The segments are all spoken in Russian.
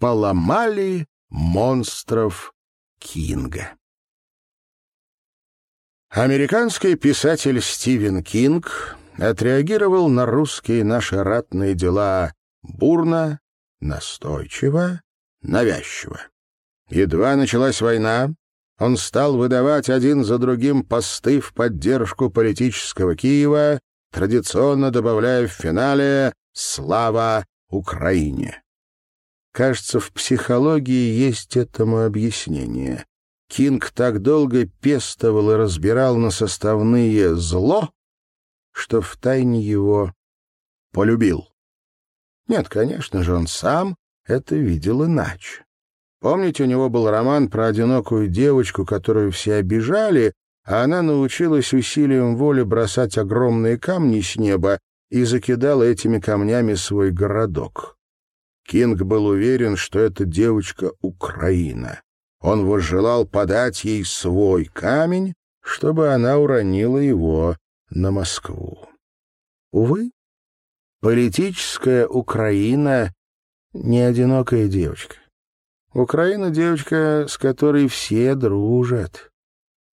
поломали монстров Кинга. Американский писатель Стивен Кинг отреагировал на русские наши ратные дела бурно, настойчиво, навязчиво. Едва началась война, он стал выдавать один за другим посты в поддержку политического Киева, традиционно добавляя в финале «Слава Украине». Кажется, в психологии есть этому объяснение. Кинг так долго пестовал и разбирал на составные зло, что втайне его полюбил. Нет, конечно же, он сам это видел иначе. Помните, у него был роман про одинокую девочку, которую все обижали, а она научилась усилием воли бросать огромные камни с неба и закидала этими камнями свой городок. Кинг был уверен, что эта девочка — Украина. Он возжелал подать ей свой камень, чтобы она уронила его на Москву. Увы, политическая Украина — не одинокая девочка. Украина — девочка, с которой все дружат.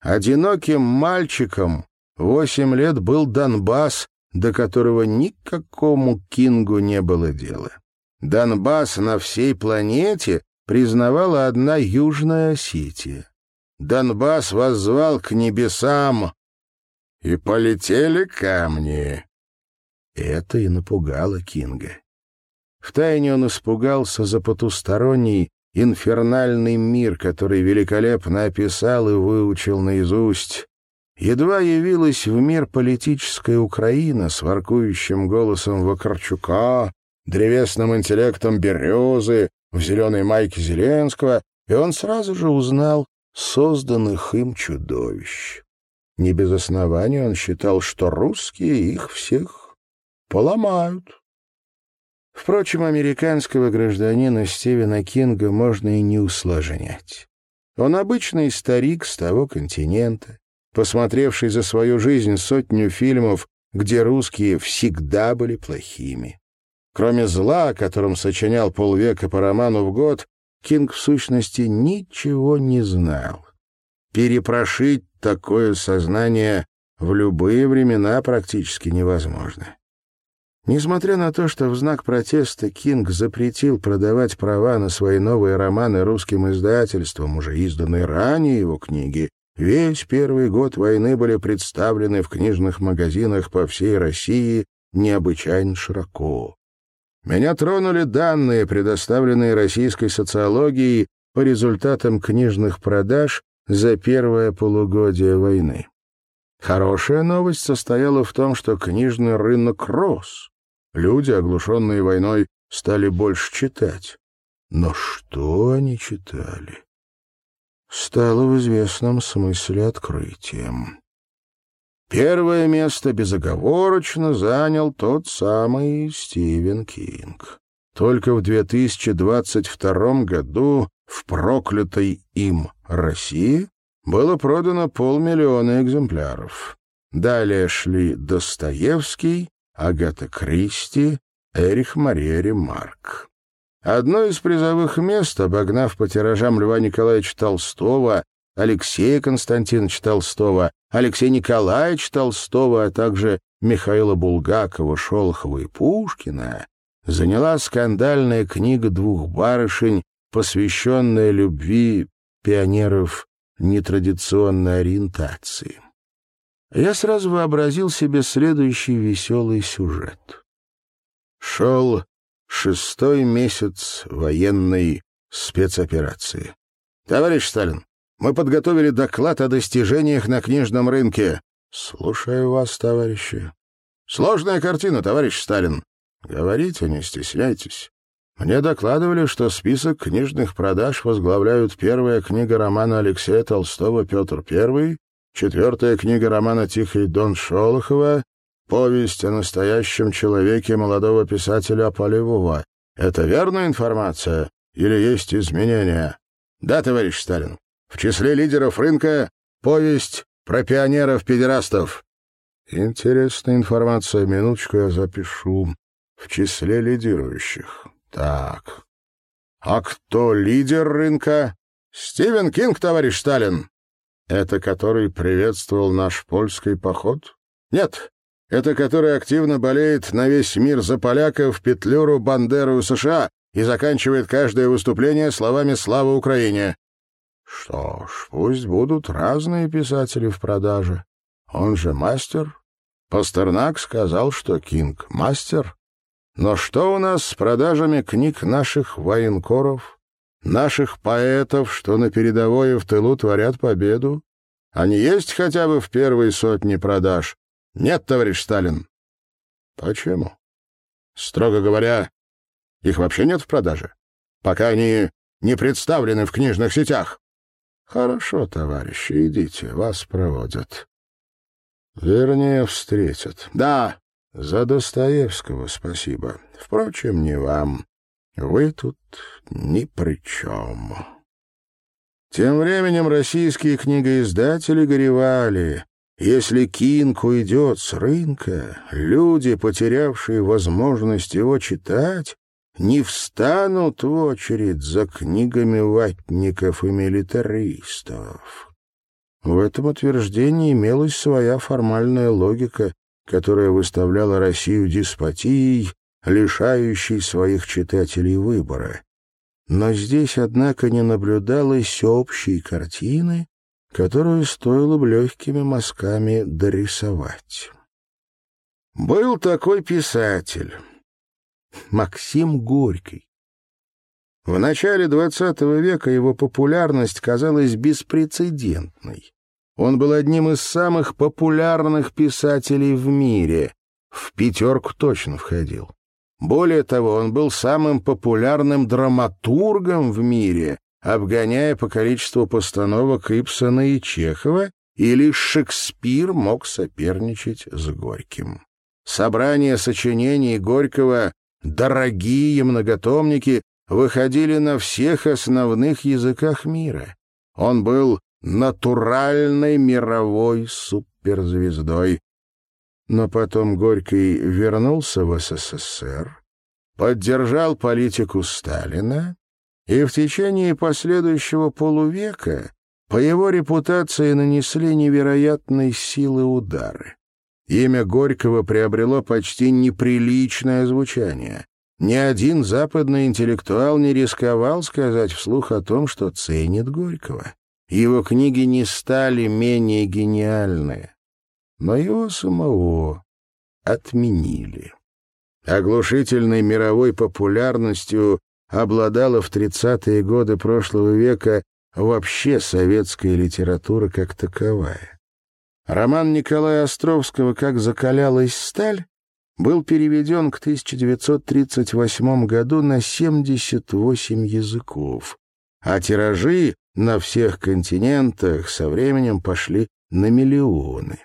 Одиноким мальчиком восемь лет был Донбасс, до которого никакому Кингу не было дела. Донбасс на всей планете признавала одна Южная Осетия. Донбасс воззвал к небесам, и полетели камни. Это и напугало Кинга. Втайне он испугался за потусторонний инфернальный мир, который великолепно описал и выучил наизусть. Едва явилась в мир политическая Украина с воркующим голосом Вакарчука, древесным интеллектом Березы, в зеленой майке Зеленского, и он сразу же узнал созданных им чудовищ. Не без основания он считал, что русские их всех поломают. Впрочем, американского гражданина Стивена Кинга можно и не усложнять. Он обычный старик с того континента, посмотревший за свою жизнь сотню фильмов, где русские всегда были плохими. Кроме зла, о котором сочинял полвека по роману в год, Кинг в сущности ничего не знал. Перепрошить такое сознание в любые времена практически невозможно. Несмотря на то, что в знак протеста Кинг запретил продавать права на свои новые романы русским издательствам, уже изданные ранее его книги, весь первый год войны были представлены в книжных магазинах по всей России необычайно широко. Меня тронули данные, предоставленные российской социологией по результатам книжных продаж за первое полугодие войны. Хорошая новость состояла в том, что книжный рынок рос. Люди, оглушенные войной, стали больше читать. Но что они читали? Стало в известном смысле открытием. Первое место безоговорочно занял тот самый Стивен Кинг. Только в 2022 году в проклятой им России было продано полмиллиона экземпляров. Далее шли Достоевский, Агата Кристи, Эрих Мария Ремарк. Одно из призовых мест, обогнав по тиражам Льва Николаевича Толстого, Алексея Константиновича Толстого, Алексея Николаевича Толстого, а также Михаила Булгакова, Шолохова и Пушкина, заняла скандальная книга двух барышень, посвященная любви пионеров нетрадиционной ориентации. Я сразу вообразил себе следующий веселый сюжет. Шел шестой месяц военной спецоперации. «Товарищ Сталин, мы подготовили доклад о достижениях на книжном рынке. Слушаю вас, товарищи. Сложная картина, товарищ Сталин. Говорите, не стесняйтесь. Мне докладывали, что список книжных продаж возглавляют первая книга романа Алексея Толстого «Петр I», четвертая книга романа «Тихий Дон» Шолохова, повесть о настоящем человеке молодого писателя Полевого. Это верная информация или есть изменения? Да, товарищ Сталин. В числе лидеров рынка повесть про пионеров-педерастов. Интересная информация, минуточку я запишу. В числе лидирующих. Так. А кто лидер рынка? Стивен Кинг, товарищ Сталин. Это который приветствовал наш польский поход? Нет, это который активно болеет на весь мир за поляков, Петлюру, Бандеру и США и заканчивает каждое выступление словами «Слава Украине». Что ж, пусть будут разные писатели в продаже. Он же мастер. Пастернак сказал, что Кинг — мастер. Но что у нас с продажами книг наших военкоров, наших поэтов, что на передовой и в тылу творят победу? Они есть хотя бы в первой сотне продаж? Нет, товарищ Сталин. Почему? Строго говоря, их вообще нет в продаже, пока они не представлены в книжных сетях. Хорошо, товарищи, идите, вас проводят. Вернее, встретят. Да, за Достоевского спасибо. Впрочем, не вам. Вы тут ни при чем. Тем временем российские книгоиздатели горевали. Если Кинг уйдет с рынка, люди, потерявшие возможность его читать, не встанут в очередь за книгами ватников и милитаристов. В этом утверждении имелась своя формальная логика, которая выставляла Россию деспотией, лишающей своих читателей выбора. Но здесь, однако, не наблюдалось общей картины, которую стоило бы легкими мазками дорисовать. Был такой писатель, Максим Горький. В начале XX века его популярность казалась беспрецедентной. Он был одним из самых популярных писателей в мире. В пятерку точно входил. Более того, он был самым популярным драматургом в мире, обгоняя по количеству постановок Ипсона и Чехова, и лишь Шекспир мог соперничать с Горьким. Собрание сочинений Горького дорогие многотомники выходили на всех основных языках мира. Он был натуральной мировой суперзвездой. Но потом Горький вернулся в СССР, поддержал политику Сталина, и в течение последующего полувека по его репутации нанесли невероятной силы удары. Имя Горького приобрело почти неприличное звучание. Ни один западный интеллектуал не рисковал сказать вслух о том, что ценит Горького. Его книги не стали менее гениальны, но его самого отменили. Оглушительной мировой популярностью обладала в 30-е годы прошлого века вообще советская литература как таковая. Роман Николая Островского «Как закалялась сталь» был переведен к 1938 году на 78 языков, а тиражи на всех континентах со временем пошли на миллионы.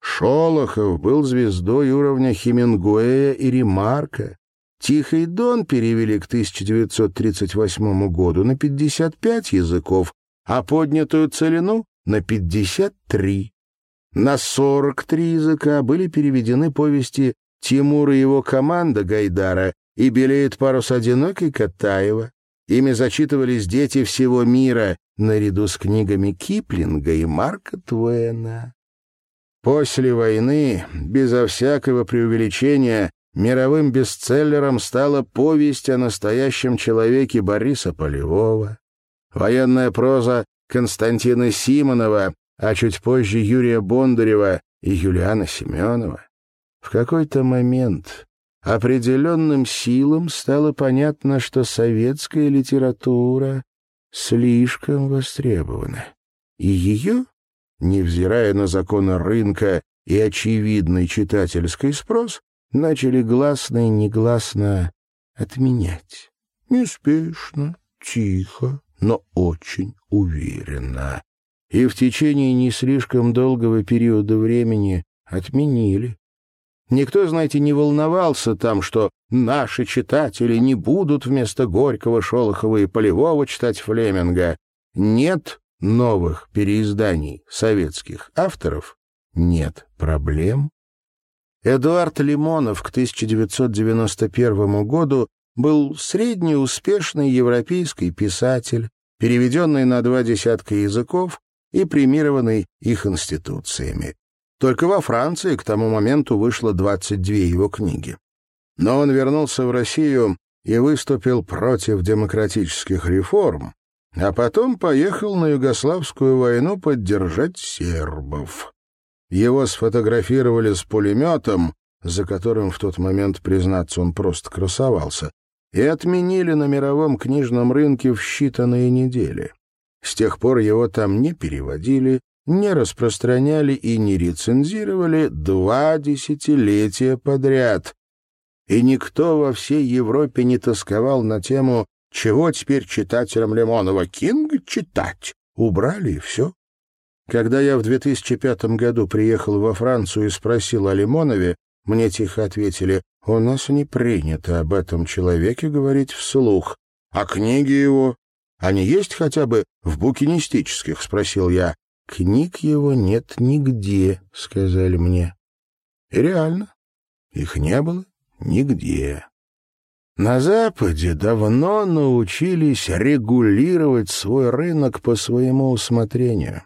Шолохов был звездой уровня Хемингуэя и Ремарка. «Тихий дон» перевели к 1938 году на 55 языков, а поднятую целину — на 53. На 43 языка были переведены повести «Тимур и его команда» Гайдара и «Белеет парус одинокий» Катаева. Ими зачитывались дети всего мира, наряду с книгами Киплинга и Марка Твена. После войны, безо всякого преувеличения, мировым бестселлером стала повесть о настоящем человеке Бориса Полевого. Военная проза Константина Симонова а чуть позже Юрия Бондарева и Юлиана Семенова. В какой-то момент определенным силам стало понятно, что советская литература слишком востребована, и ее, невзирая на законы рынка и очевидный читательский спрос, начали гласно и негласно отменять. Неспешно, тихо, но очень уверенно и в течение не слишком долгого периода времени отменили. Никто, знаете, не волновался там, что наши читатели не будут вместо Горького, Шолохова и Полевого читать Флеминга. Нет новых переизданий советских авторов, нет проблем. Эдуард Лимонов к 1991 году был средний успешный европейский писатель, переведенный на два десятка языков и премированный их институциями. Только во Франции к тому моменту вышло 22 его книги. Но он вернулся в Россию и выступил против демократических реформ, а потом поехал на Югославскую войну поддержать сербов. Его сфотографировали с пулеметом, за которым в тот момент, признаться, он просто красовался, и отменили на мировом книжном рынке в считанные недели. С тех пор его там не переводили, не распространяли и не рецензировали два десятилетия подряд. И никто во всей Европе не тосковал на тему «Чего теперь читателям Лимонова Кинга читать?» Убрали и все. Когда я в 2005 году приехал во Францию и спросил о Лимонове, мне тихо ответили, у нас не принято об этом человеке говорить вслух. А книги его? Они есть хотя бы в букинистических? Спросил я. Книг его нет нигде, сказали мне. И реально, их не было нигде. На Западе давно научились регулировать свой рынок по своему усмотрению.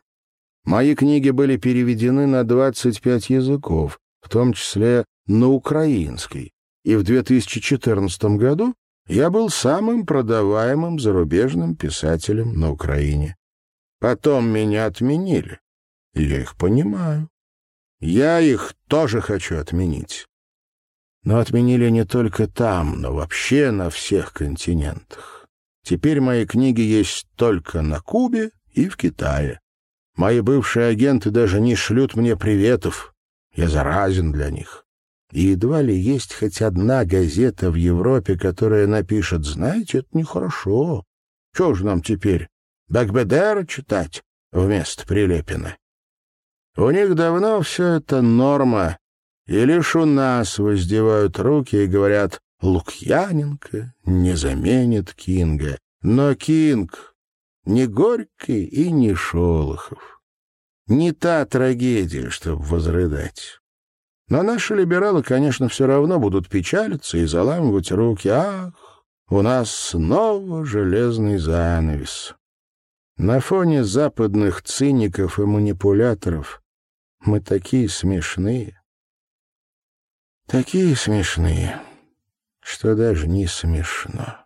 Мои книги были переведены на 25 языков, в том числе на украинский, и в 2014 году я был самым продаваемым зарубежным писателем на Украине. Потом меня отменили. Я их понимаю. Я их тоже хочу отменить. Но отменили не только там, но вообще на всех континентах. Теперь мои книги есть только на Кубе и в Китае. Мои бывшие агенты даже не шлют мне приветов. Я заразен для них. И едва ли есть хоть одна газета в Европе, которая напишет, знаете, это нехорошо. Что же нам теперь, Бекбедера читать вместо Прилепина? У них давно все это норма, и лишь у нас воздевают руки и говорят «Лукьяненко не заменит Кинга». Но Кинг не Горький и не Шолохов. Не та трагедия, чтобы возрыдать. Но наши либералы, конечно, все равно будут печалиться и заламывать руки. Ах, у нас снова железный занавес. На фоне западных циников и манипуляторов мы такие смешные. Такие смешные, что даже не смешно.